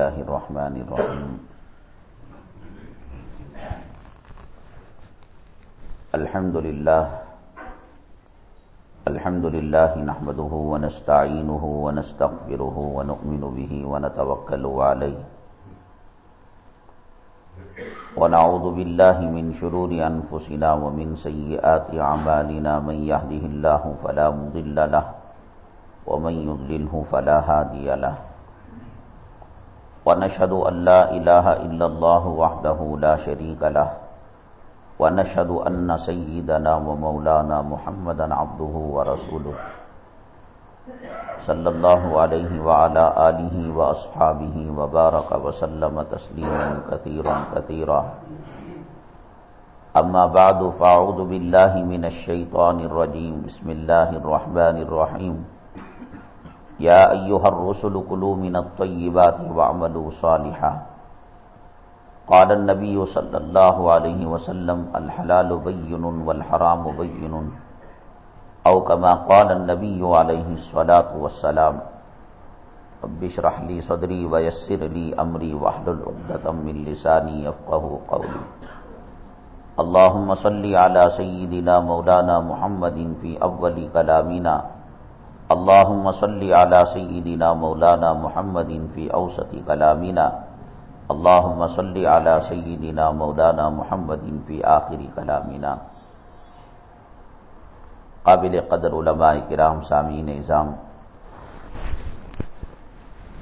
الله الرحمن الرحيم. الحمد لله. الحمد لله نحمده ونستعينه ونستغفره ونؤمن به ونتوكل عليه. ونعوذ بالله من شرور أنفسنا ومن سيئات أعمالنا. من يهده الله فلا مضل له ومن يضلله فلا هادي له. ونشهد أن لا إله إلا الله وحده لا شريك له ونشهد أن سيدنا ومولانا محمدا عبده ورسوله صلى الله عليه وعلى آله وأصحابه وبارك وسلم تسليما كثيرا كثيرا. أما بعد، فأعوذ بالله من الشيطان الرجيم. بسم الله الرحمن الرحيم. يا أيها الرسل كلوا من الطيبات واعملوا صالحا. قال النبي صلى الله عليه وسلم، الحلال بين والحرام بين. او كما قال النبي عليه الصلاة والسلام، رب اشرح لي صدري ويسر لي أمري واحلل عقدة من لساني يفقه قولي. اللهم صل على سيدنا مولانا محمد في أول كلامنا. اللهم صل على سيدنا مولانا محمد في أوسط كلامنا. اللهم صل على سيدنا مولانا محمد في آخر كلامنا. قابل قدر علماء کرام، سامعین نظام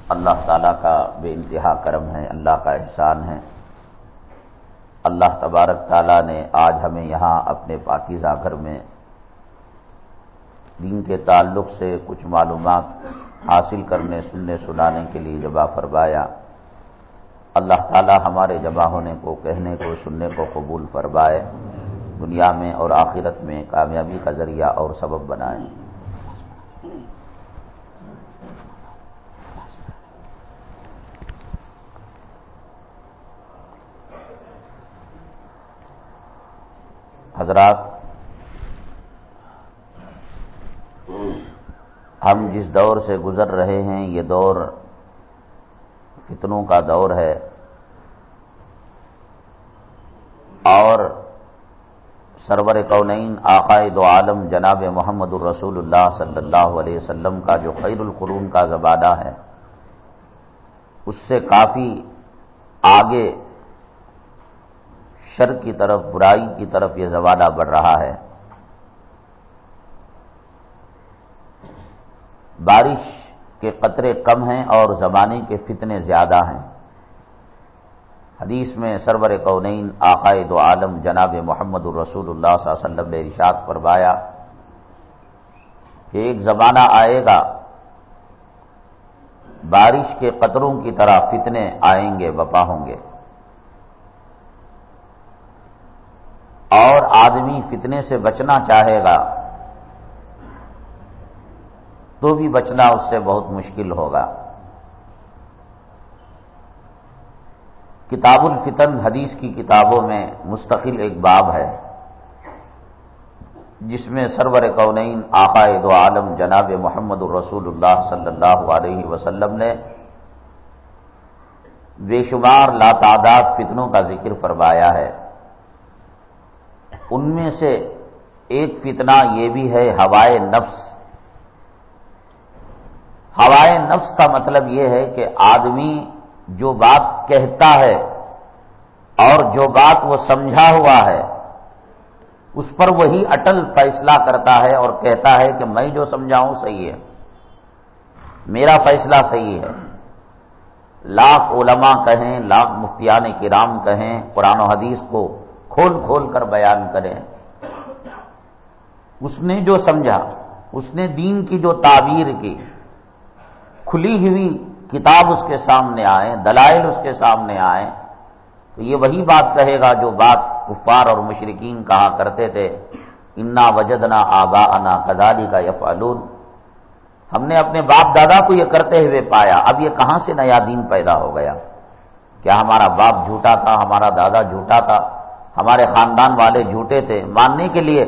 اللہ تعالیٰ کا بے انتہا کرم ہے، اللہ کا احسان ہے. اللہ تبارک تعالیٰ نے آج ہمیں یہاں اپنے پاکیزہ گھر میں دین کے تعلق سے کچھ معلومات حاصل کرنے، سننے، سنانے کے لیے جبا فرمایا۔ اللہ تعالی ہمارے جمع ہونے کو، کہنے کو، سننے کو قبول فرمائے، دنیا میں اور آخرت میں کامیابی کا ذریعہ اور سبب بنائے۔ حضرات ہم جس دور سے گزر رہے ہیں، یہ دور فتنوں کا دور ہے۔ اور سرور کونین عقائد و عالم جناب محمد الرسول اللہ صلی اللہ علیہ وسلم کا جو خیر القرون کا زبادہ ہے، اس سے کافی آگے شر کی طرف، برائی کی طرف یہ زبادہ بڑھ رہا ہے۔ بارش کے قطرے کم ہیں اور زمانے کے فتنے زیادہ ہیں۔ حدیث میں سرور کونین، عقائد و عالم جناب محمد الرسول اللہ صلی اللہ علیہ وسلم نے ارشاد فرمایا کہ ایک زمانہ آئے گا، بارش کے قطروں کی طرح فتنے آئیں گے وپا ہوں گے۔ اور آدمی فتنے سے بچنا چاہے گا تو بھی بچنا اس سے بہت مشکل ہوگا۔ کتاب الفتن حدیث کی کتابوں میں مستقل ایک باب ہے، جس میں سرور کونین عقائد و عالم جناب محمد الرسول اللہ صلی اللہ علیہ وسلم نے بے شمار لاتعداد فتنوں کا ذکر فرمایا ہے۔ ان میں سے ایک فتنہ یہ بھی ہے، ہوائے نفس۔ ہوائے نفس کا مطلب یہ ہے کہ آدمی جو بات کہتا ہے اور جو بات وہ سمجھا ہوا ہے، اس پر وہی اٹل فیصلہ کرتا ہے اور کہتا ہے کہ میں جو سمجھاؤں صحیح ہے۔ میرا فیصلہ صحیح ہے۔ لاکھ علماء کہیں، لاکھ مفتیان کرام کہیں، قرآن و حدیث کو کھول کھول کر بیان کریں۔ اس نے جو سمجھا، اس نے دین کی جو تعبیر کی کھلی ہوئی کتاب اس کے سامنے آئے، دلائل اس کے سامنے آئے، تو یہ وہی بات کہے گا جو بات کفار اور مشرقین کہا کرتے تھے، انا وجدنا آبا انا کدالی کا یفعلون ہم نے اپنے باپ دادا کو یہ کرتے ہوئے پایا، اب یہ کہاں سے نیا دین پیدا ہو گیا؟ کیا ہمارا باپ جھوٹا تھا، ہمارا دادا جھوٹا تھا، ہمارے خاندان والے جھوٹے تھے، ماننے کے لیے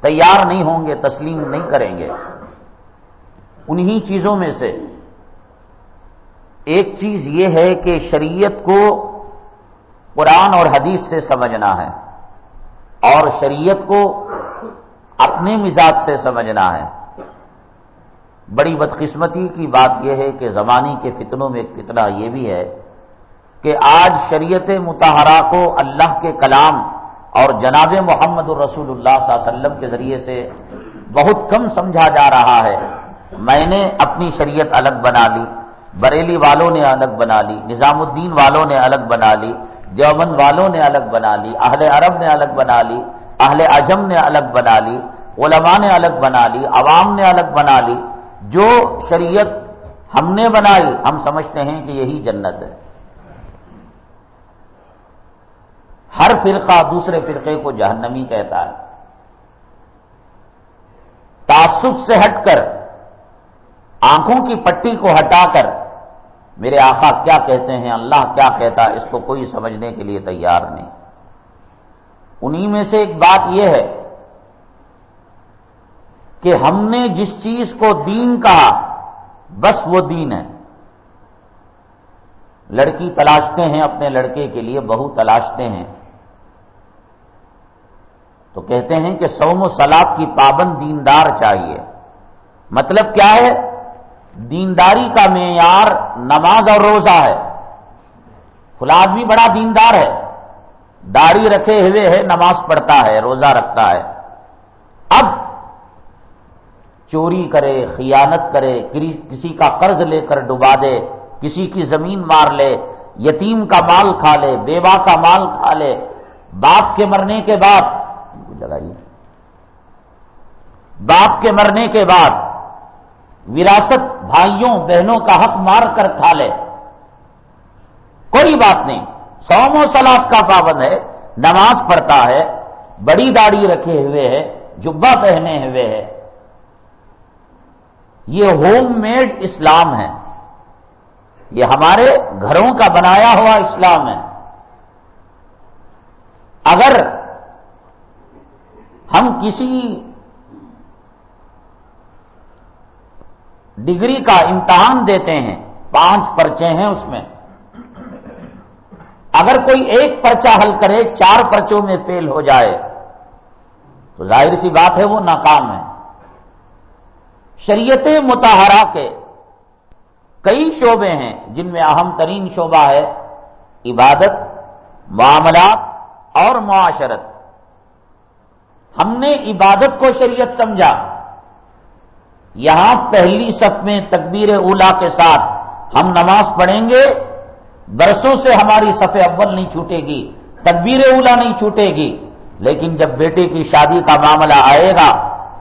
تیار نہیں ہوں گے، تسلیم نہیں کریں گے؟ انہی چیزوں میں سے ایک چیز یہ ہے کہ شریعت کو قرآن اور حدیث سے سمجھنا ہے اور شریعت کو اپنے مزاج سے سمجھنا ہے۔ بڑی بدقسمتی کی بات یہ ہے کہ زمانی کے فتنوں میں ایک فتنہ یہ بھی ہے کہ آج شریعت متحرہ کو اللہ کے کلام اور جناب محمد الرسول اللہ صلی اللہ علیہ وسلم کے ذریعے سے بہت کم سمجھا جا رہا ہے۔ میں نے اپنی شریعت الگ بنا لی۔ بریلی والوں نے الگ بنا لی، نظام الدین والوں نے الگ بنا لی، دیوبند والوں نے الگ بنا لی، اہل عرب نے الگ بنا لی، اہل اجم نے الگ بنا لی، علماء نے الگ بنا لی، عوام نے الگ بنا لی۔ جو شریعت ہم نے بنائی، ہم سمجھتے ہیں کہ یہی جنت ہے۔ ہر فرقہ دوسرے فرقے کو جہنمی کہتا ہے۔ تعصب سے ہٹ کر، آنکھوں کی پٹی کو ہٹا کر میرے آقا کیا کہتے ہیں؟ اللہ کیا کہتا اس کو کوئی سمجھنے کے لیے تیار نہیں۔ انہی میں سے ایک بات یہ ہے کہ ہم نے جس چیز کو دین کہا، بس وہ دین ہے۔ لڑکی تلاشتے ہیں اپنے لڑکے کے لیے، بہو تلاشتے ہیں۔ تو کہتے ہیں کہ سوم و سلاد کی پابند دیندار چاہیے۔ مطلب کیا ہے؟ دینداری کا معیار نماز اور روزہ ہے۔ فلا آدمی بڑا دیندار ہے۔ داڑھی رکھے ہوئے ہے، نماز پڑھتا ہے، روزہ رکھتا ہے۔ اب چوری کرے، خیانت کرے کسی کا قرض لے کر ڈبا دے، کسی کی زمین مار لے، یتیم کا مال کھا لے، بیوہ کا مال کھا لے، باپ کے مرنے کے بعد لگائیے باپ کے مرنے کے بعد وراثت بھائیوں، بہنوں کا حق مار کر کھا لے۔ کوئی بات نہیں سوم و سلاد کا پابند ہے، نماز پڑھتا ہے، بڑی داڑھی رکھے ہوئے ہے جبا پہنے ہوئے ہے۔ یہ ہوم میڈ اسلام ہے۔ یہ ہمارے گھروں کا بنایا ہوا اسلام ہے۔ اگر ہم کسی ڈگری کا امتحان دیتے ہیں، پانچ پرچے ہیں اس میں۔ اگر کوئی ایک پرچہ حل کرے، چار پرچوں میں فیل ہو جائے۔ تو ظاہر سی بات ہے، وہ ناکام ہے۔ شریعت متحرہ کے کئی شعبے ہیں، جن میں اہم ترین شعبہ ہے عبادت، معاملات اور معاشرت۔ ہم نے عبادت کو شریعت سمجھا۔ یہاں پہلی صف میں تکبیر اولا کے ساتھ ہم نماز پڑھیں گے، برسوں سے ہماری صف اول نہیں چھوٹے گی، تکبیر اولا نہیں چھوٹے گی، لیکن جب بیٹے کی شادی کا معاملہ آئے گا،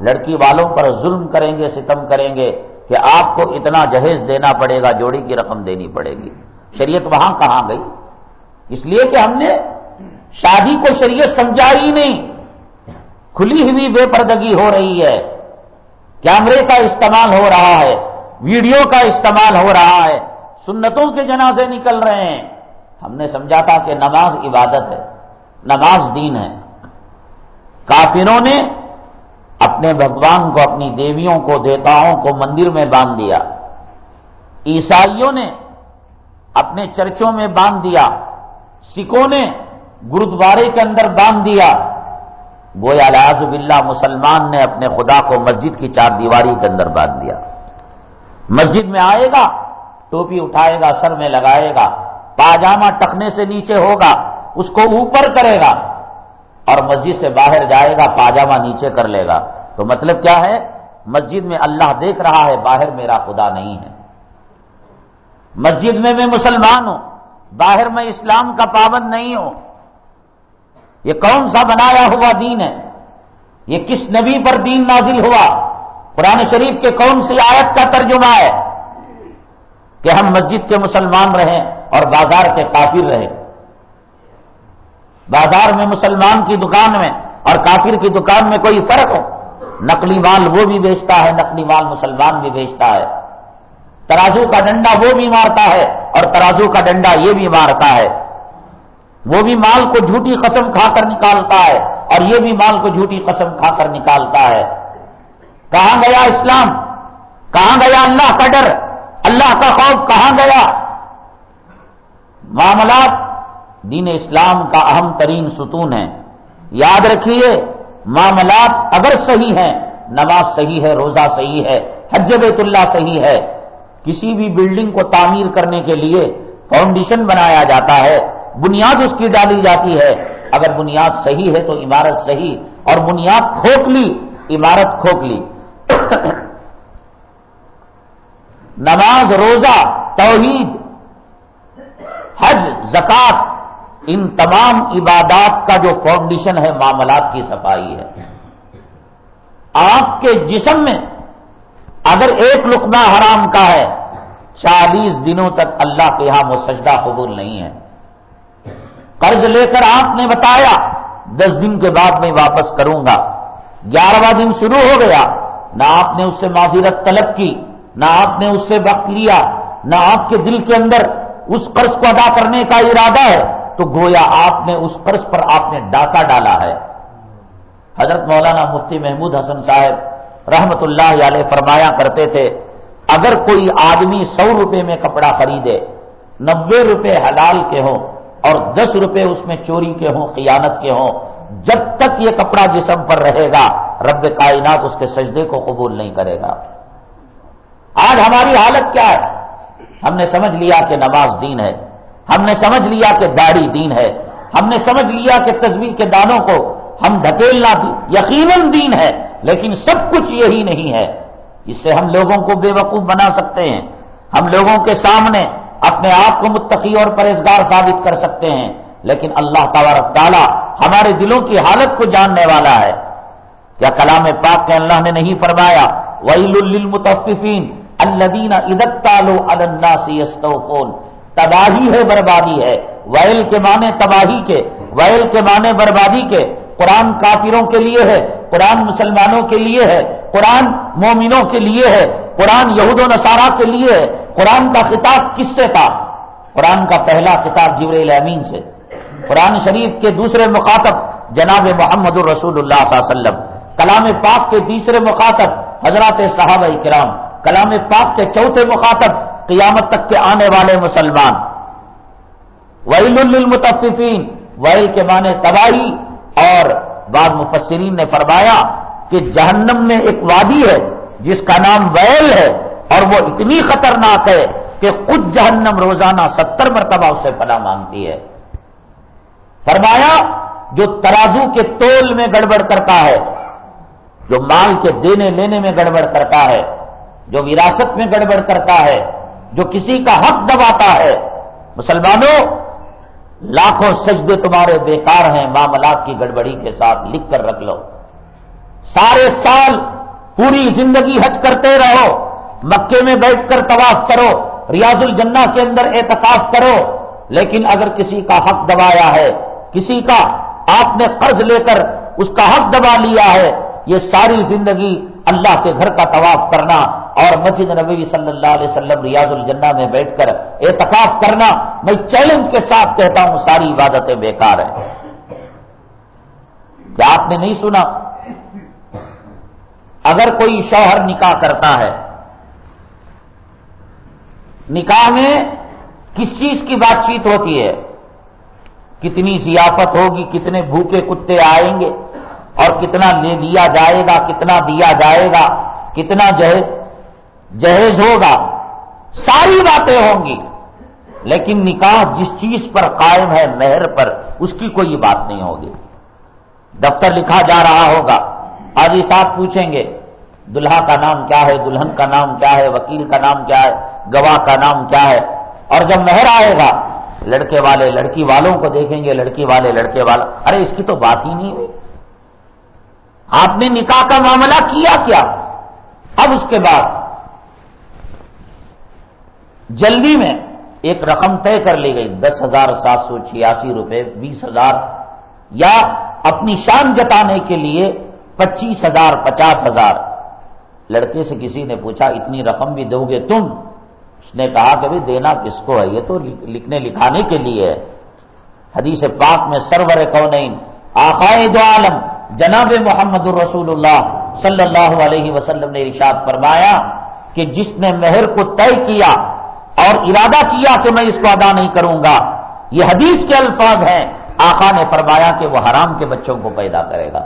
لڑکی والوں پر ظلم کریں گے، ستم کریں گے کہ آپ کو اتنا جہیز دینا پڑے گا، جوڑی کی رقم دینی پڑے گی۔ شریعت وہاں کہاں گئی؟ اس لیے کہ ہم نے شادی کو شریعت سمجھا ہی نہیں، کھلی ہوئی بے پردگی ہو رہی ہے۔ کیمرے کا استعمال ہو رہا ہے، ویڈیو کا استعمال ہو رہا ہے، سنتوں کے جنازے نکل رہے ہیں۔ ہم نے سمجھا تھا کہ نماز عبادت ہے، نماز دین ہے۔ کافروں نے اپنے بھگوان کو، اپنی دیویوں کو دیتاؤں کو مندر میں باندھ دیا۔ عیسائیوں نے اپنے چرچوں میں باندھ دیا۔ سکھوں نے گرودوارے کے اندر باندھ دیا۔ گویا لاز باللہ مسلمان نے اپنے خدا کو مسجد کی چار دیواری کے اندر باندھ دیا۔ مسجد میں آئے گا، ٹوپی اٹھائے گا، سر میں لگائے گا، پاجامہ ٹکنے سے نیچے ہوگا، اس کو اوپر کرے گا اور مسجد سے باہر جائے گا، پاجامہ نیچے کر لے گا۔ تو مطلب کیا ہے؟ مسجد میں اللہ دیکھ رہا ہے، باہر میرا خدا نہیں ہے۔ مسجد میں میں مسلمان ہوں، باہر میں اسلام کا پابند نہیں ہوں۔ یہ کون سا بنایا ہوا دین ہے؟ یہ کس نبی پر دین نازل ہوا؟ قرآن شریف کے کون سی آیت کا ترجمہ ہے؟ کہ ہم مسجد کے مسلمان رہیں اور بازار کے کافر رہیں۔ بازار میں مسلمان کی دکان میں اور کافر کی دکان میں کوئی فرق ہے نقلی مال وہ بھی بیچتا ہے، نقلی مال مسلمان بھی بیچتا ہے۔ ترازو کا ڈنڈا وہ بھی مارتا ہے اور ترازو کا ڈنڈا یہ بھی مارتا ہے۔ وہ بھی مال کو جھوٹی قسم کھا کر نکالتا ہے اور یہ بھی مال کو جھوٹی قسم کھا کر نکالتا ہے۔ کہاں گیا اسلام؟ کہاں گیا اللہ کا ڈر؟ اللہ کا خوف کہاں گیا؟ معاملات دین اسلام کا اہم ترین ستون ہے یاد رکھیے، معاملات اگر صحیح ہیں، نماز صحیح ہے، روزہ صحیح ہے، حج بیت اللہ صحیح ہے، کسی بھی بلڈنگ کو تعمیر کرنے کے لیے فاؤنڈیشن بنایا جاتا ہے۔ بنیاد اس کی ڈالی جاتی ہے۔ اگر بنیاد صحیح ہے تو عمارت صحیح۔ اور بنیاد کھوکھلی عمارت کھوکھلی نماز، روزہ، توحید، حج، زکات، ان تمام عبادات کا جو فاؤنڈیشن ہے، معاملات کی صفائی ہے۔ آپ کے جسم میں اگر ایک لقمہ حرام کا ہے، چالیس دنوں تک اللہ کے یہاں وہ سجدہ قبول نہیں ہے۔ قرض لے کر آپ نے بتایا، دس دن کے بعد میں واپس کروں گا۔ گیارہواں دن شروع ہو گیا۔ نہ آپ نے اس سے معذرت طلب کی، نہ آپ نے اس سے وقت لیا، نہ آپ کے دل کے اندر اس قرض کو ادا کرنے کا ارادہ ہے۔ تو گویا آپ نے اس قرض پر آپ نے ڈاکہ ڈالا ہے۔ حضرت مولانا مفتی محمود حسن صاحب رحمت اللہ علیہ فرمایا کرتے تھے، اگر کوئی آدمی سو روپے میں کپڑا خریدے نبے روپے حلال کے ہوں اور دس روپے اس میں چوری کے ہوں قیانت کے ہوں، جب تک یہ کپڑا جسم پر رہے گا، رب کائنات اس کے سجدے کو قبول نہیں کرے گا۔ آج ہماری حالت کیا ہے؟ ہم نے سمجھ لیا کہ نماز دین ہے، ہم نے سمجھ لیا کہ داڑھی دین ہے، ہم نے سمجھ لیا کہ تصویر کے دانوں کو ہم ڈھکیلنا بھی یقیناً دین ہے، لیکن سب کچھ یہی نہیں ہے۔ اس سے ہم لوگوں کو بے وقوف بنا سکتے ہیں۔ ہم لوگوں کے سامنے اپنے آپ کو متقی اور پرہزگار ثابت کر سکتے ہیں۔ لیکن اللہ تبارک تعالیٰ ہمارے دلوں کی حالت کو جاننے والا ہے۔ کیا کلام پاک کے اللہ نے نہیں فرمایا، ویل الدین ادت تباہی ہے، بربادی ہے۔ ویل کے معنی تباہی کے، ویل کے معنی بربادی کے۔ قرآن کافروں کے لیے ہے، قرآن مسلمانوں کے لیے ہے، قرآن مومنوں کے لیے ہے، قرآن یہود و نصارہ کے لیے ہے۔ قرآن کا کتاب کس سے تھا؟ قرآن کا پہلا کتاب جبر امین سے۔ قرآن شریف کے دوسرے مخاطب جناب محمد الرسول اللہ صلی اللہ علیہ وسلم۔ کلام پاک کے تیسرے مخاطب حضرات صحابہ کرام۔ کلام پاک کے چوتھے مخاطب قیامت تک کے آنے والے مسلمان۔ ویل المتفین ویل کے معنی تباہی۔ اور بعض مفسرین نے فرمایا کہ جہنم میں ایک وادی ہے جس کا نام ویل ہے اور وہ اتنی خطرناک ہے کہ خود جہنم روزانہ ستر مرتبہ اسے پناہ مانگتی ہے۔ فرمایا، جو ترازو کے تول میں گڑبڑ کرتا ہے، جو مال کے دینے لینے میں گڑبڑ کرتا ہے، جو وراثت میں گڑبڑ کرتا ہے، جو کسی کا حق دباتا ہے، مسلمانوں، لاکھوں سجدے تمہارے بیکار ہیں، معاملات کی گڑبڑی کے ساتھ لکھ کر رکھ لو۔ سارے سال پوری زندگی حج کرتے رہو، مکے میں بیٹھ کر طواف کرو ریاض الجنہ کے اندر اعتکاف کرو، لیکن اگر کسی کا حق دبایا ہے، کسی کا آپ نے قرض لے کر اس کا حق دبا لیا ہے، یہ ساری زندگی اللہ کے گھر کا طواف کرنا اور مسجد نبی صلی اللہ علیہ وسلم ریاض الجنہ میں بیٹھ کر اعتکاف کرنا، میں چیلنج کے ساتھ کہتا ہوں ساری عبادتیں بیکار ہیں۔ کیا آپ نے نہیں سنا؟ اگر کوئی شوہر نکاح کرتا ہے نکاح میں کس چیز کی بات چیت ہوتی ہے؟ کتنی ضیافت ہوگی، کتنے بھوکے کتے آئیں گے؟ اور کتنا لے دیا جائے گا، کتنا دیا جائے گا، کتنا جہیز جہیز ہوگا؟ ساری باتیں ہوں گی۔ لیکن نکاح جس چیز پر قائم ہے، مہر پر، اس کی کوئی بات نہیں ہوگی۔ دفتر لکھا جا رہا ہوگا۔ آج صاحب پوچھیں گے، دلہا کا نام کیا ہے؟ دلہن کا نام کیا ہے؟ وکیل کا نام کیا ہے؟ گواہ کا نام کیا ہے؟ اور جب مہر آئے گا، لڑکے والے لڑکی والوں کو دیکھیں گے، لڑکی والے لڑکے والا، ارے اس کی تو بات ہی نہیں ہوئی۔ آپ نے نکاح کا معاملہ کیا کیا؟ اب اس کے بعد جلدی میں ایک رقم طے کر لی گئی، دس ہزار سات سو چھیاسی روپے، بیس ہزار، یا اپنی شان جتانے کے لیے پچیس ہزار، پچاس ہزار۔ لڑکے سے کسی نے پوچھا، اتنی رقم بھی دو گے تم؟ اس نے کہا کہ بھی دینا کس کو ہے؟ یہ تو لکھنے لکھانے کے لیے ہے۔ حدیث پاک میں سرور کونین، آقائے دو عالم، جناب محمد الرسول اللہ صلی اللہ علیہ وسلم نے ارشاد فرمایا کہ جس نے مہر کو طے کیا اور ارادہ کیا کہ میں اس کو ادا نہیں کروں گا، یہ حدیث کے الفاظ ہیں۔ آقا نے فرمایا کہ وہ حرام کے بچوں کو پیدا کرے گا۔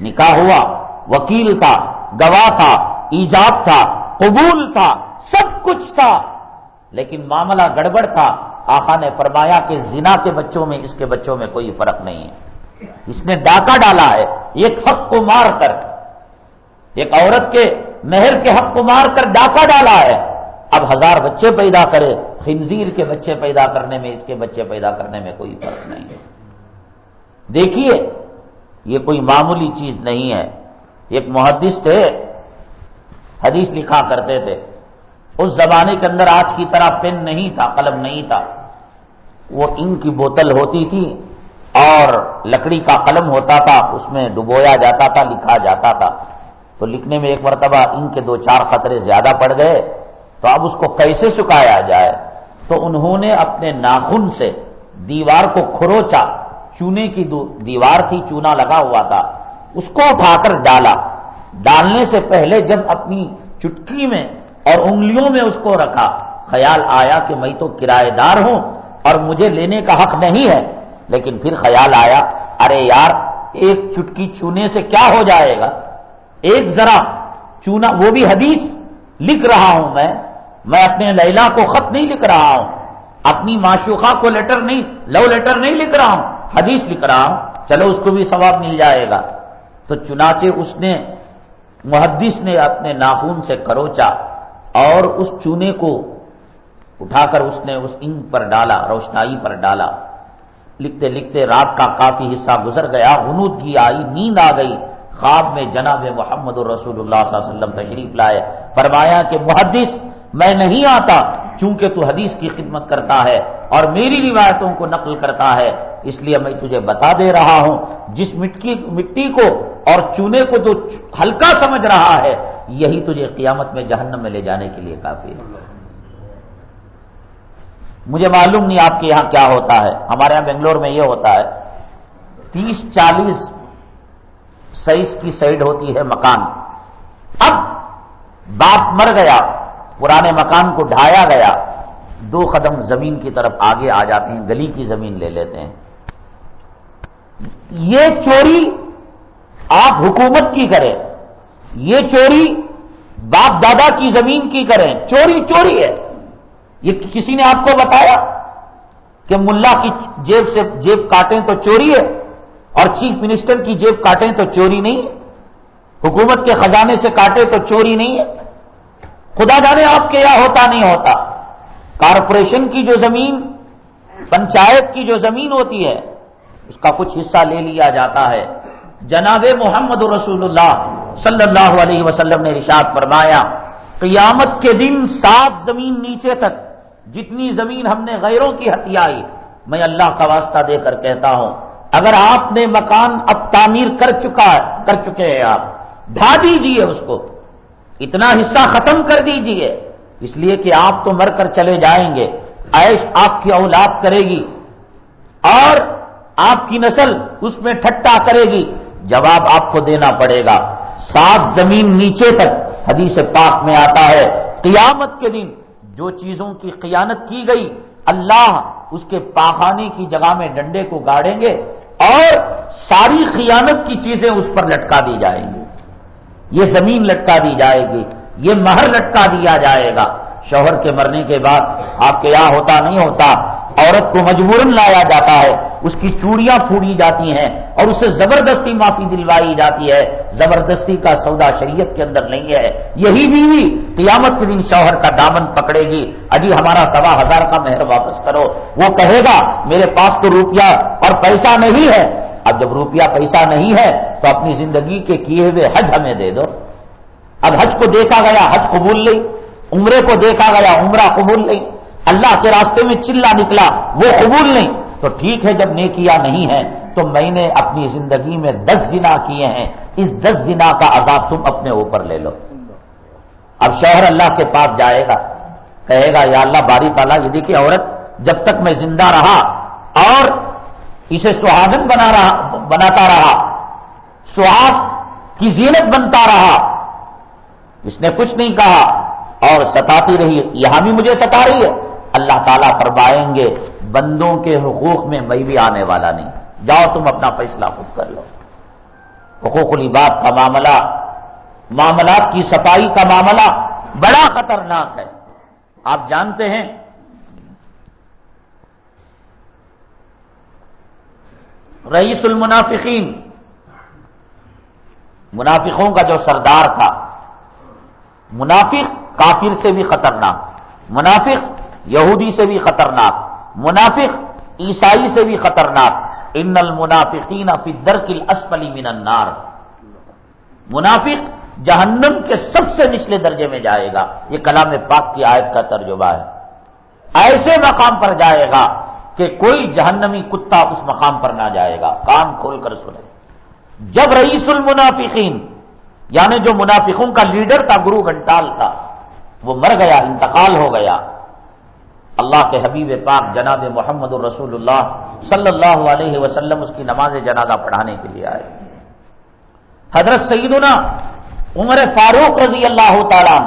نکاح ہوا، وکیل تھا، گواہ تھا ایجاب تھا، قبول تھا۔ سب کچھ تھا، لیکن معاملہ گڑبڑ تھا۔ آقا نے فرمایا کہ زنا کے بچوں میں، اس کے بچوں میں کوئی فرق نہیں ہے۔ اس نے ڈاکہ ڈالا ہے، ایک حق کو مار کر، ایک عورت کے مہر کے حق کو مار کر ڈاکہ ڈالا ہے۔ اب ہزار بچے پیدا کرے، خنزیر کے بچے پیدا کرنے میں، اس کے بچے پیدا کرنے میں کوئی فرق نہیں ہے۔ دیکھیے، یہ کوئی معمولی چیز نہیں ہے۔ ایک محدث تھے، حدیث لکھا کرتے تھے۔ اس زمانے کے اندر آج کی طرح پین نہیں تھا، قلم نہیں تھا۔ وہ ان کی بوتل ہوتی تھی اور لکڑی کا قلم ہوتا تھا، اس میں ڈبویا جاتا تھا، لکھا جاتا تھا۔ تو لکھنے میں ایک مرتبہ ان کے دو چار خطرے زیادہ پڑ گئے۔ تو اب اس کو کیسے سکھایا جائے؟ تو انہوں نے اپنے ناخن سے دیوار کو کھروچا، چونے کی دیوار تھی، چونا لگا ہوا تھا۔ اس کو اٹھا کر ڈالا۔ ڈالنے سے پہلے جب اپنی چٹکی میں اور انگلیوں میں اس کو رکھا۔ خیال آیا کہ میں تو کرایہ دار ہوں اور مجھے لینے کا حق نہیں ہے۔ لیکن پھر خیال آیا، ارے یار، ایک چٹکی چونے سے کیا ہو جائے گا؟ ایک ذرا چونا، وہ بھی حدیث لکھ رہا ہوں میں۔ میں اپنے لیلا کو خط نہیں لکھ رہا ہوں۔ اپنی معشوقہ کو لیٹر نہیں، لو لیٹر نہیں لکھ رہا ہوں، حدیث لکھ رہا ہوں۔ چلو، اس کو بھی ثواب مل جائے گا۔ تو چنانچہ اس نے، محدث نے اپنے ناخون سے کروچا اور اس چونے کو اٹھا کر اس نے اس انگ پر ڈالا، روشنائی پر ڈالا۔ لکھتے لکھتے رات کا کافی حصہ گزر گیا، غنود کی آئی، نیند آ گئی۔ خواب میں جناب محمد الرسول اللہ صلی اللہ علیہ وسلم تشریف لائے۔ فرمایا کہ محدث میں نہیں آتا چونکہ تو حدیث کی خدمت کرتا ہے اور میری روایتوں کو نقل کرتا ہے، اس لیے میں تجھے بتا دے رہا ہوں، جس مٹی مٹی کو اور چونے کو تو ہلکا سمجھ رہا ہے، یہی تجھے قیامت میں جہنم میں لے جانے کے لیے کافی ہے۔ مجھے معلوم نہیں آپ کے یہاں کیا ہوتا ہے۔ ہمارے یہاں بنگلور میں یہ ہوتا ہے، تیس، چالیس سائز کی سائڈ ہوتی ہے مکان۔ اب باپ مر گیا پرانے مکان کو ڈھایا گیا، دو قدم زمین کی طرف آگے آ جاتے ہیں، گلی کی زمین لے لیتے ہیں۔ یہ چوری آپ حکومت کی کریں، یہ چوری باپ دادا کی زمین کی کریں، چوری چوری ہے۔ یہ کسی نے آپ کو بتایا کہ ملا کی جیب سے جیب کاٹیں تو چوری ہے اور چیف منسٹر کی جیب کاٹیں تو چوری نہیں ہے؟ حکومت کے خزانے سے کاٹے تو چوری نہیں ہے؟ خدا جانے آپ کے یہاں ہوتا نہیں ہوتا۔ کارپوریشن کی جو زمین، پنچایت کی جو زمین ہوتی ہے، اس کا کچھ حصہ لے لیا جاتا ہے۔ جناب محمد رسول اللہ صلی اللہ علیہ وسلم نے رشاد فرمایا، قیامت کے دن سات زمین نیچے تک، جتنی زمین ہم نے غیروں کی ہتھیائی، میں اللہ کا واسطہ دے کر کہتا ہوں۔ اگر آپ نے مکان اب تعمیر کر چکا کر چکے ہیں آپ، ڈھا دیجیے اس کو۔ اتنا حصہ ختم کر دیجیے اس لیے کہ آپ تو مر کر چلے جائیں گے۔ ایش آپ کی اولاد کرے گی۔ اور آپ کی نسل اس میں ٹھٹا کرے گی۔ جواب آپ کو دینا پڑے گا۔ سات زمین نیچے تک۔ حدیث پاک میں آتا ہے۔ قیامت کے دن جو چیزوں کی قیانت کی گئی، اللہ اس کے پاخانے کی جگہ میں ڈنڈے کو گاڑیں گے اور ساری خیانت کی چیزیں اس پر لٹکا دی جائیں گی۔ یہ زمین لٹکا دی جائے گی، یہ مہر لٹکا دیا جائے گا۔ شوہر کے مرنے کے بعد آپ کے یہاں ہوتا نہیں ہوتا، عورت کو مجبوراً لایا جاتا ہے، اس کی چوڑیاں پھوڑی جاتی ہیں اور اسے زبردستی معافی دلوائی جاتی ہے۔ زبردستی کا سودا شریعت کے اندر نہیں ہے۔ یہی بیوی قیامت کے دن شوہر کا دامن پکڑے گی۔ اجی، ہمارا سوا ہزار کا مہر واپس کرو۔ وہ کہے گا، میرے پاس تو روپیہ اور پیسہ نہیں ہے۔ اب جب روپیہ پیسہ نہیں ہے تو اپنی زندگی کے کیے ہوئے حج ہمیں دے دو۔ اب حج کو دیکھا گیا، حج قبول نہیں۔ عمرے کو دیکھا گیا، عمرہ قبول نہیں۔ اللہ کے راستے میں چلا نکلا، وہ قبول نہیں۔ تو ٹھیک ہے، جب نیکیا نہیں ہے تو میں نے اپنی زندگی میں دس زنا کیے ہیں۔ اس دس زنا کا عذاب تم اپنے اوپر لے لو۔ اب شوہر اللہ کے پاس جائے گا، کہے گا، یا اللہ باری تعالیٰ، یہ دیکھیے عورت، جب تک میں زندہ رہا اور اسے سہاگن بنا رہا بناتا رہا۔ سہاگ کی زینت بنتا رہا۔ اس نے کچھ نہیں کہا اور ستاتی رہی۔ یہاں بھی مجھے ستا رہی ہے۔ اللہ تعالیٰ فرمائیں گے، بندوں کے حقوق میں میں بھی آنے والا نہیں۔ جاؤ تم اپنا فیصلہ خود کر لو۔ حقوق العباد کا معاملہ، معاملات کی صفائی کا معاملہ بڑا خطرناک ہے۔ آپ جانتے ہیں رئیس المنافقین، منافقوں کا جو سردار تھا۔ منافق کافر سے بھی خطرناک، منافق یہودی سے بھی خطرناک، منافق عیسائی سے بھی خطرناک۔ ان المنافقین فی درک الاسفل من النار۔ منافق جہنم کے سب سے نچلے درجے میں جائے گا۔ یہ کلام پاک کی آیت کا ترجمہ ہے۔ ایسے مقام پر جائے گا کہ کوئی جہنمی کتا اس مقام پر نہ جائے گا۔ کان کھول کر سنے جب رئیس المنافقین یعنی جو منافقوں کا لیڈر تھا، گرو گھنٹال تھا، وہ مر گیا، انتقال ہو گیا۔ اللہ کے حبیب پاک جناب محمد الرسول اللہ صلی اللہ علیہ وسلم اس کی نماز جنازہ پڑھانے کے لیے آئے۔ حضرت سیدنا عمر فاروق رضی اللہ تعالیٰ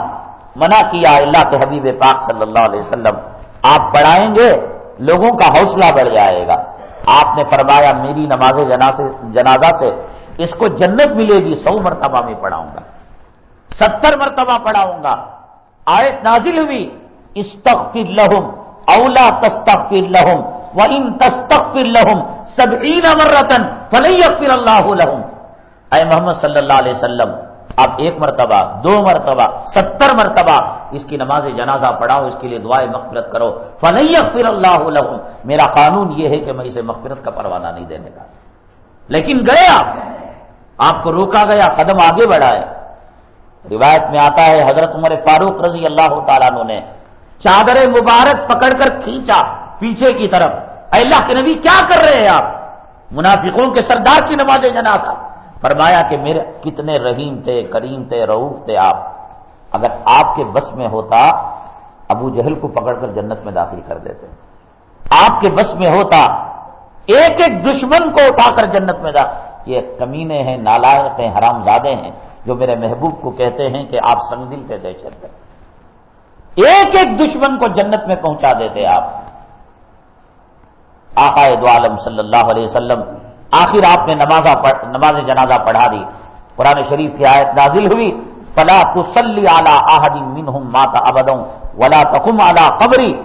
منع کیا، اللہ کے حبیب پاک صلی اللہ علیہ وسلم، آپ پڑھائیں گے لوگوں کا حوصلہ بڑھ جائے گا۔ آپ نے فرمایا، میری نماز جنازہ سے اس کو جنت ملے گی، سو مرتبہ میں پڑھاؤں گا۔ ستر مرتبہ پڑھاؤں گا۔ آیت نازل ہوئی، استغفر لہم اولا تستغفر لہم و ان تستغفر لہم سبعین مرتن فلیغفر اللہ لہم اے محمد صلی اللہ علیہ وسلم آپ ایک مرتبہ، دو مرتبہ، ستر مرتبہ اس کی نماز جنازہ پڑھاؤ، اس کے لیے دعائیں مغفرت کرو۔ فلیغفر اللہ لہم میرا قانون یہ ہے کہ میں اسے مغفرت کا پروانہ نہیں دینے کا۔ لیکن گئے آپ۔ آپ کو روکا گیا، قدم آگے بڑھائے۔ روایت میں آتا ہے، حضرت عمر فاروق رضی اللہ تعالیٰ نے چادر مبارک پکڑ کر کھینچا پیچھے کی طرف۔ اے اللہ کے نبی، کیا کر رہے ہیں آپ؟ منافقوں کے سردار کی نماز جنازہ۔ فرمایا کہ میرے کتنے رحیم تھے، کریم تھے روف تھے آپ۔ اگر آپ کے بس میں ہوتا، ابو جہل کو پکڑ کر جنت میں داخل کر دیتے۔ آپ کے بس میں ہوتا، ایک ایک دشمن کو اٹھا کر جنت میں داخل۔ یہ کمینے ہیں، نالائق ہیں حرام زادے ہیں، جو میرے محبوب کو کہتے ہیں کہ آپ سنگ دل تھے دہشت ایک ایک دشمن کو جنت میں پہنچا دیتے آپ۔ آقائے دو عالم صلی اللہ علیہ وسلم آخر آپ نے نماز جنازہ پڑھا دی۔ قرآن شریف کی آیت نازل ہوئی۔ فلا تسلی اعلی آہدی منہم ماتا ابدوں ولا تقم اعلی قبری۔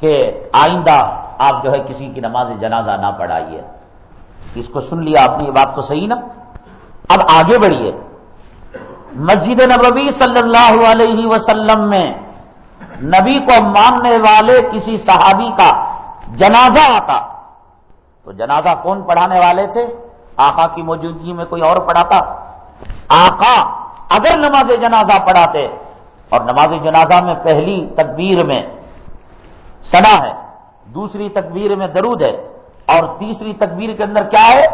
کہ آئندہ آپ جو ہے کسی کی نماز جنازہ نہ پڑھائیے۔ اس کو سن لیا آپ نے، یہ بات تو صحیح نا؟ اب آگے بڑھیے۔ مسجد نبوی صلی اللہ علیہ وسلم میں نبی کو ماننے والے کسی صحابی کا جنازہ آتا۔ تو جنازہ کون پڑھانے والے تھے؟ آقا کی موجودگی میں کوئی اور پڑھاتا؟ آقا، اگر نماز جنازہ پڑھاتے، اور نماز جنازہ میں پہلی تکبیر میں سنا ہے، دوسری تکبیر میں درود ہے، اور تیسری تکبیر کے اندر کیا ہے؟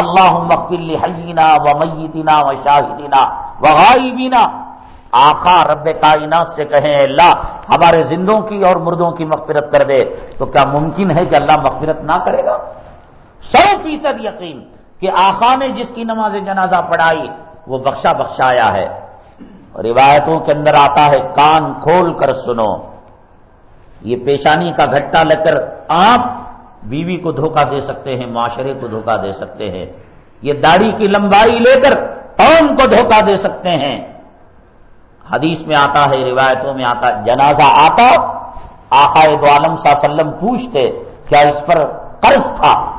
اللہ مقبل حینا و میتینا و شاہدینا و غائبینا آخا رب کائنات سے کہیں، اللہ ہمارے زندوں کی اور مردوں کی مغفرت کر دے۔ تو کیا ممکن ہے کہ اللہ مغفرت نہ کرے گا؟ سو فیصد یقین کہ آخا نے جس کی نماز جنازہ پڑھائی وہ بخشا بخشایا ہے۔ روایتوں کے اندر آتا ہے، کان کھول کر سنو۔ یہ پیشانی کا گھٹا لگ کر آپ بیوی کو دھوکہ دے سکتے ہیں، معاشرے کو دھوکہ دے سکتے ہیں۔ یہ داڑھی کی لمبائی لے کر قوم کو دھوکہ دے سکتے ہیں۔ حدیث میں آتا ہے، روایتوں میں آتا جنازہ آتا آقائے دو عالم صلی اللہ علیہ وسلم پوچھتے، کیا اس پر قرض تھا؟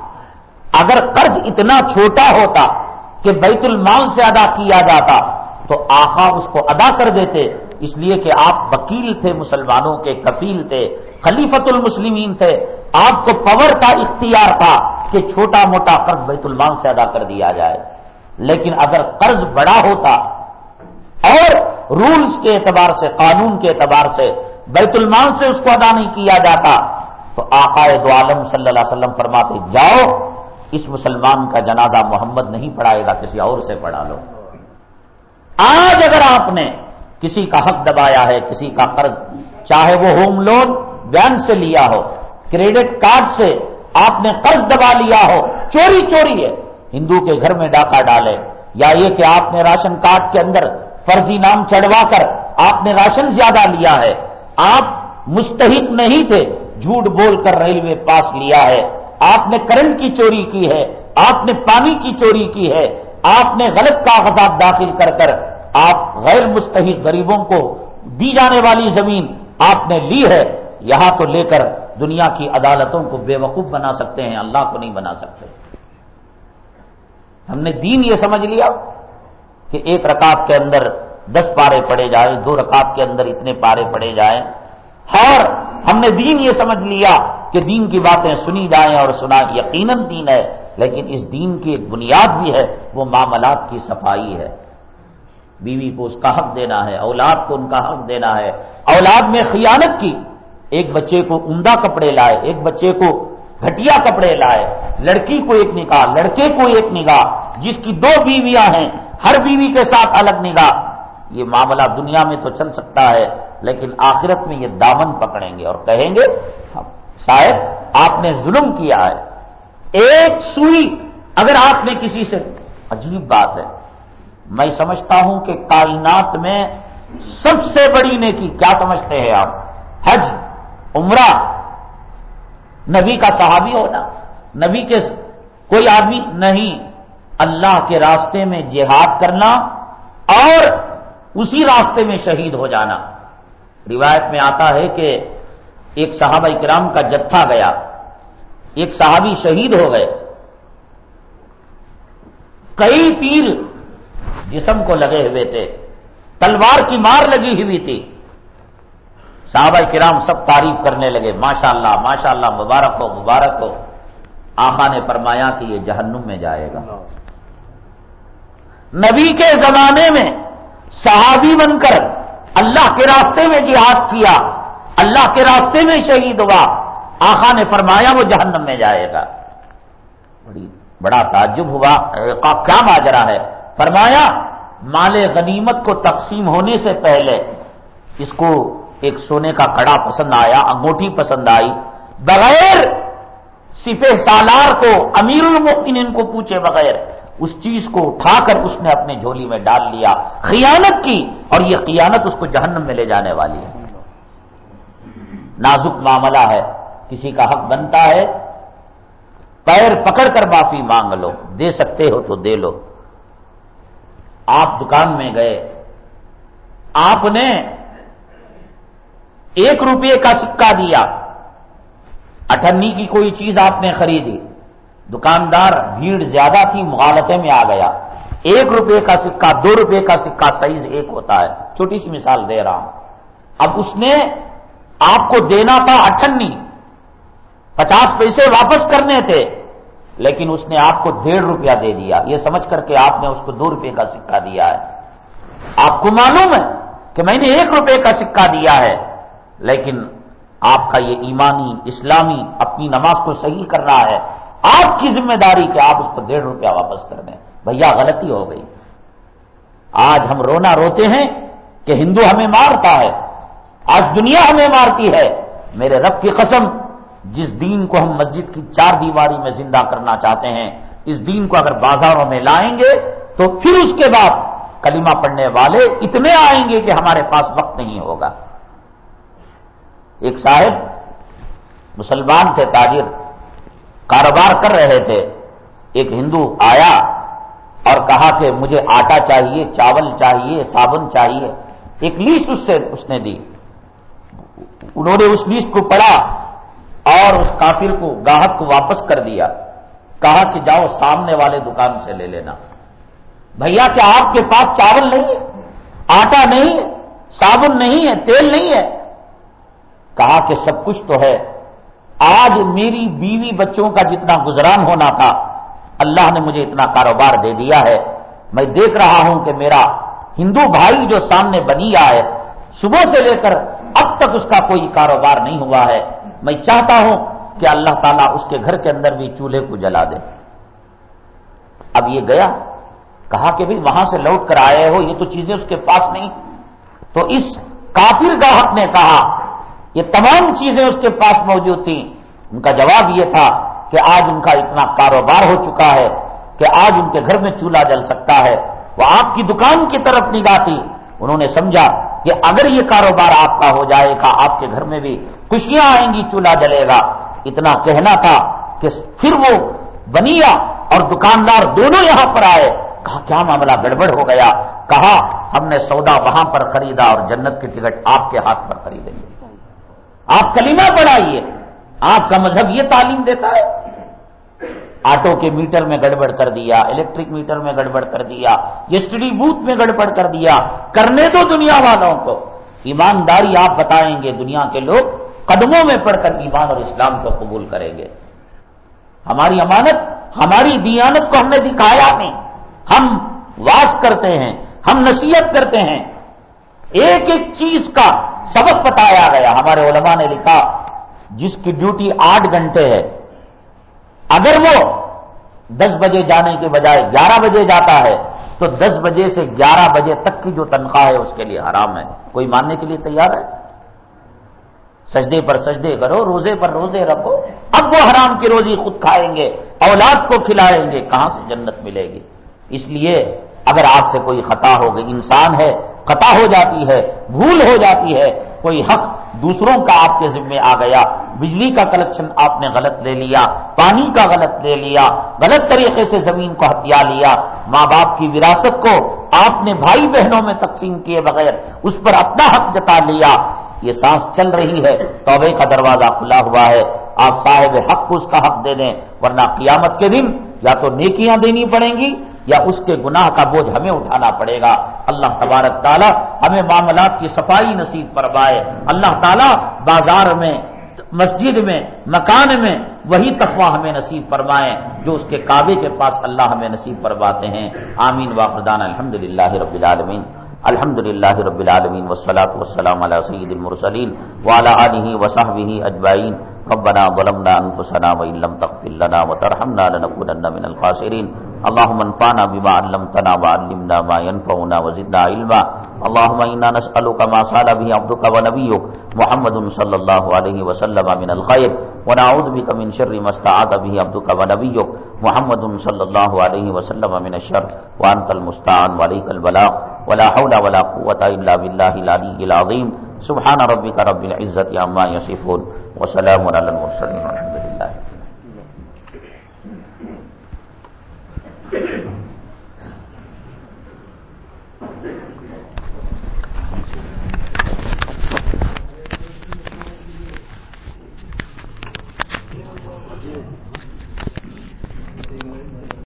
اگر قرض اتنا چھوٹا ہوتا کہ بیت المال سے ادا کیا جاتا تو آقا اس کو ادا کر دیتے اس لیے کہ آپ وکیل تھے، مسلمانوں کے کفیل تھے خلیفت المسلمین تھے۔ آپ کو پور کا اختیار تھا کہ چھوٹا موٹا قرض بیت المال سے ادا کر دیا جائے۔ لیکن اگر قرض بڑا ہوتا اور رولز کے اعتبار سے، قانون کے اعتبار سے بیت المال سے اس کو ادا نہیں کیا جاتا تو آقائے دو عالم صلی اللہ علیہ وسلم فرماتے، جاؤ اس مسلمان کا جنازہ محمد نہیں پڑھائے گا، کسی اور سے پڑھا لو۔ آج اگر آپ نے کسی کا حق دبایا ہے، کسی کا قرض، چاہے وہ ہوم لون بینک سے لیا ہو، کریڈٹ کارڈ سے آپ نے قرض دبا لیا ہو، چوری چوری ہے، ہندو کے گھر میں ڈاکہ ڈالے، یا یہ کہ آپ نے راشن کارڈ کے اندر فرضی نام چڑھوا کر آپ نے راشن زیادہ لیا ہے، آپ مستحق نہیں تھے، جھوٹ بول کر ریلوے پاس لیا ہے۔ آپ نے کرنٹ کی چوری کی ہے، آپ نے پانی کی چوری کی ہے، آپ نے غلط کاغذات داخل کر کر آپ غیر مستحق غریبوں کو دی جانے والی زمین آپ نے لی ہے، یہاں تو لے کر دنیا کی عدالتوں کو بے وقوف بنا سکتے ہیں، اللہ کو نہیں بنا سکتے۔ ہم نے دین یہ سمجھ لیا کہ ایک رکعت کے اندر دس پارے پڑے جائیں، دو رکعت کے اندر اتنے پارے پڑے جائیں۔ اور ہم نے دین یہ سمجھ لیا کہ دین کی باتیں سنی جائیں اور سنا یقیناً دین ہے، لیکن اس دین کی ایک بنیاد بھی ہے، وہ معاملات کی صفائی ہے۔ بیوی کو اس کا حق دینا ہے، اولاد کو ان کا حق دینا ہے۔ اولاد میں خیانت کی، ایک بچے کو عمدہ کپڑے لائے، ایک بچے کو گھٹیا کپڑے لائے۔ لڑکی کو ایک نگاہ، لڑکے کو ایک نگاہ، جس کی دو بیویاں ہیں، ہر بیوی کے ساتھ الگ نگاہ۔ یہ معاملہ دنیا میں تو چل سکتا ہے، لیکن آخرت میں یہ دامن پکڑیں گے اور کہیں گے شاید آپ نے ظلم کیا ہے۔ ایک سوئی اگر آپ نے کسی سے، عجیب بات ہے۔ میں سمجھتا ہوں کہ کائنات میں سب سے بڑی نیکی، کیا سمجھتے ہیں آپ؟ حج، عمرہ۔ نبی کا صحابی ہونا۔ نبی کے کوئی آدمی نہیں۔ اللہ کے راستے میں جہاد کرنا اور اسی راستے میں شہید ہو جانا۔ روایت میں آتا ہے کہ ایک صحابہ کرام کا جتھا گیا، ایک صحابی شہید ہو گئے۔ کئی تیر جسم کو لگے ہوئے تھے، تلوار کی مار لگی ہوئی تھی۔ صحابہ کرام سب تعریف کرنے لگے ماشاء اللہ ماشاء اللہ مبارک ہو مبارک ہو۔ آخا نے فرمایا کہ یہ جہنم میں جائے گا۔ نبی کے زمانے میں صحابی بن کر اللہ کے راستے میں جہاد کیا۔ اللہ کے راستے میں شہید ہوا۔ آخا نے فرمایا وہ جہنم میں جائے گا۔ بڑی بڑا تعجب ہوا۔ کیا ماجرا ہے؟ فرمایا، مال غنیمت کو تقسیم ہونے سے پہلے اس کو ایک سونے کا کڑا پسند آیا، انگوٹھی پسند آئی۔ بغیر سپہ سالار کو، امیر المؤمنین کو پوچھے بغیر، اس چیز کو اٹھا کر اس نے اپنے جھولی میں ڈال لیا۔ خیانت کی اور یہ خیانت اس کو جہنم میں لے جانے والی ہے۔ نازک معاملہ ہے، کسی کا حق بنتا ہے، پیر پکڑ کر معافی مانگ لو، دے سکتے ہو تو دے لو۔ آپ دکان میں گئے، آپ نے ایک روپے کا سکہ دیا۔ اٹھنی کی کوئی چیز آپ نے خریدی۔ دکاندار بھیڑ زیادہ تھی، مغالطے میں آ گیا۔ ایک روپے کا سکہ دو روپے کا سکہ سائز ایک ہوتا ہے۔ چھوٹی سی مثال دے رہا ہوں۔ اب اس نے آپ کو دینا تھا اٹھنی پچاس پیسے واپس کرنے تھے، لیکن اس نے آپ کو ڈیڑھ روپیہ دے دیا۔ یہ سمجھ کر کے آپ نے اس کو دو روپے کا سکہ دیا ہے۔ آپ کو معلوم ہے کہ میں نے ایک روپے کا سکہ دیا ہے، لیکن آپ کا یہ ایمانی اسلامی اپنی نماز کو صحیح کر رہا ہے۔ آپ کی ذمہ داری کہ آپ اس کو ڈیڑھ روپیہ واپس کر دیں۔ بھیا، غلطی ہو گئی۔ آج ہم رونا روتے ہیں کہ ہندو ہمیں مارتا ہے۔ آج دنیا ہمیں مارتی ہے۔ میرے رب کی قسم، جس دین کو ہم مسجد کی چار دیواری میں زندہ کرنا چاہتے ہیں، اس دین کو اگر بازاروں میں لائیں گے، تو پھر اس کے بعد کلمہ پڑھنے والے اتنے آئیں گے کہ ہمارے پاس وقت نہیں ہوگا۔ ایک صاحب مسلمان تھے، تاجر، کاروبار کر رہے تھے۔ ایک ہندو آیا اور کہا کہ مجھے آٹا چاہیے، چاول چاہیے، صابن چاہیے۔ ایک لیسٹ اس سے، اس نے دی۔ انہوں نے اس لیسٹ کو پڑھا اور اس کافر کو گاہک کو واپس کر دیا۔ کہا کہ جاؤ سامنے والے دکان سے لے لینا۔ بھیا کیا آپ کے پاس چاول نہیں ہے؟ آٹا نہیں ہے؟ صابن نہیں ہے؟ تیل نہیں ہے؟ کہا کہ سب کچھ تو ہے۔ آج میری بیوی بچوں کا جتنا گزران ہونا تھا، اللہ نے مجھے اتنا کاروبار دے دیا ہے۔ میں دیکھ رہا ہوں کہ میرا ہندو بھائی جو سامنے بنی ہے صبح سے لے کر اب تک اس کا کوئی کاروبار نہیں ہوا ہے۔ میں چاہتا ہوں کہ اللہ تعالیٰ اس کے گھر کے اندر بھی چولہے کو جلا دے۔ اب یہ گیا۔ کہا کہ بھائی وہاں سے لوٹ کر آئے ہو، یہ تو چیزیں اس کے پاس نہیں۔ تو اس کافر گاہک نے کہا، یہ تمام چیزیں اس کے پاس موجود تھیں۔ ان کا جواب یہ تھا کہ آج ان کا اتنا کاروبار ہو چکا ہے کہ آج ان کے گھر میں چولہا جل سکتا ہے۔ وہ آپ کی دکان کی طرف نگاہ تھی۔ انہوں نے سمجھا کہ اگر یہ کاروبار آپ کا ہو جائے گا، آپ کے گھر میں بھی خوشیاں آئیں گی، چولہا جلے گا۔ اتنا کہنا تھا کہ پھر وہ بنیا اور دکاندار دونوں یہاں پر آئے۔ کہا، کیا معاملہ گڑبڑ ہو گیا؟ کہا، ہم نے سودا وہاں پر خریدا اور جنت کی ٹکٹ آپ کے ہاتھ پر خریدیں گے آپ کلیمہ پڑھائیے۔ آپ کا مذہب یہ تعلیم دیتا ہے۔ آٹو کے میٹر میں گڑبڑ کر دیا، الیکٹرک میٹر میں گڑبڑ کر دیا یسٹڈی بوتھ میں گڑبڑ کر دیا، کرنے دو دنیا والوں کو۔ ایمانداری آپ بتائیں گے، دنیا کے لوگ قدموں میں پڑھ کر ایمان اور اسلام کو قبول کریں گے۔ ہماری امانت، ہماری دیانت کو ہم نے دکھایا نہیں۔ ہم واس کرتے ہیں، ہم نصیحت کرتے ہیں۔ ایک ایک چیز کا سبق بتایا گیا۔ ہمارے علماء نے لکھا، جس کی ڈیوٹی آٹھ گھنٹے ہے اگر وہ دس بجے جانے کے بجائے گیارہ بجے جاتا ہے، تو دس بجے سے گیارہ بجے تک کی جو تنخواہ ہے، اس کے لیے حرام ہے۔ کوئی ماننے کے لیے تیار ہے؟ سجدے پر سجدے کرو، روزے پر روزے رکھو۔ اب وہ حرام کی روزی خود کھائیں گے، اولاد کو کھلائیں گے، کہاں سے جنت ملے گی؟ اس لیے اگر آپ سے کوئی خطا ہو گئی انسان ہے، خطا ہو جاتی ہے، بھول ہو جاتی ہے کوئی حق دوسروں کا آپ کے ذمے آ گیا، بجلی کا کلیکشن آپ نے غلط لے لیا، پانی کا غلط لے لیا، غلط طریقے سے زمین کو ہتھیا لیا، ماں باپ کی وراثت کو آپ نے بھائی بہنوں میں تقسیم کیے بغیر اس پر اپنا حق جتا لیا۔ یہ سانس چل رہی ہے توبے کا دروازہ کھلا ہوا ہے۔ آپ صاحب حق کو اس کا حق دے دیں، ورنہ قیامت کے دن یا تو نیکیاں دینی پڑیں گی یا اس کے گناہ کا بوجھ ہمیں اٹھانا پڑے گا۔ اللہ تبارک تعالیٰ ہمیں معاملات کی صفائی نصیب فرمائے۔ اللہ تعالیٰ بازار میں، مسجد میں، مکان میں وہی تقوا ہمیں نصیب فرمائے جو اس کے کعبے کے پاس اللہ ہمیں نصیب فرماتے ہیں۔ آمین واقردان الحمد للہ رب العالمین۔ الحمد للہ رب العالمین۔ وسلاۃ وسلام علیہ سید المرسلین۔ وعلى آله وصحبه اجمعین۔ ربنا ظلمنا انفسنا وان لم تغفر لنا وترحمنا لنكونن من الخاسرين. اللهم انفعنا بما علمتنا وعلمنا ما ينفعنا وزدنا علما. اللهم انا نسالك ما سال به عبدك ونبيك محمد صلى الله عليه وسلم من الخير. ونعوذ بك من شر ما استعاذ به عبدك ونبيك محمد صلى الله عليه وسلم من الشر. وانت المستعان وعليك البلاغ. ولا حول ولا قوه الا بالله العلي العظيم. سبحان ربك رب العزه عما يصفون. وسلام على المرسلين والحمد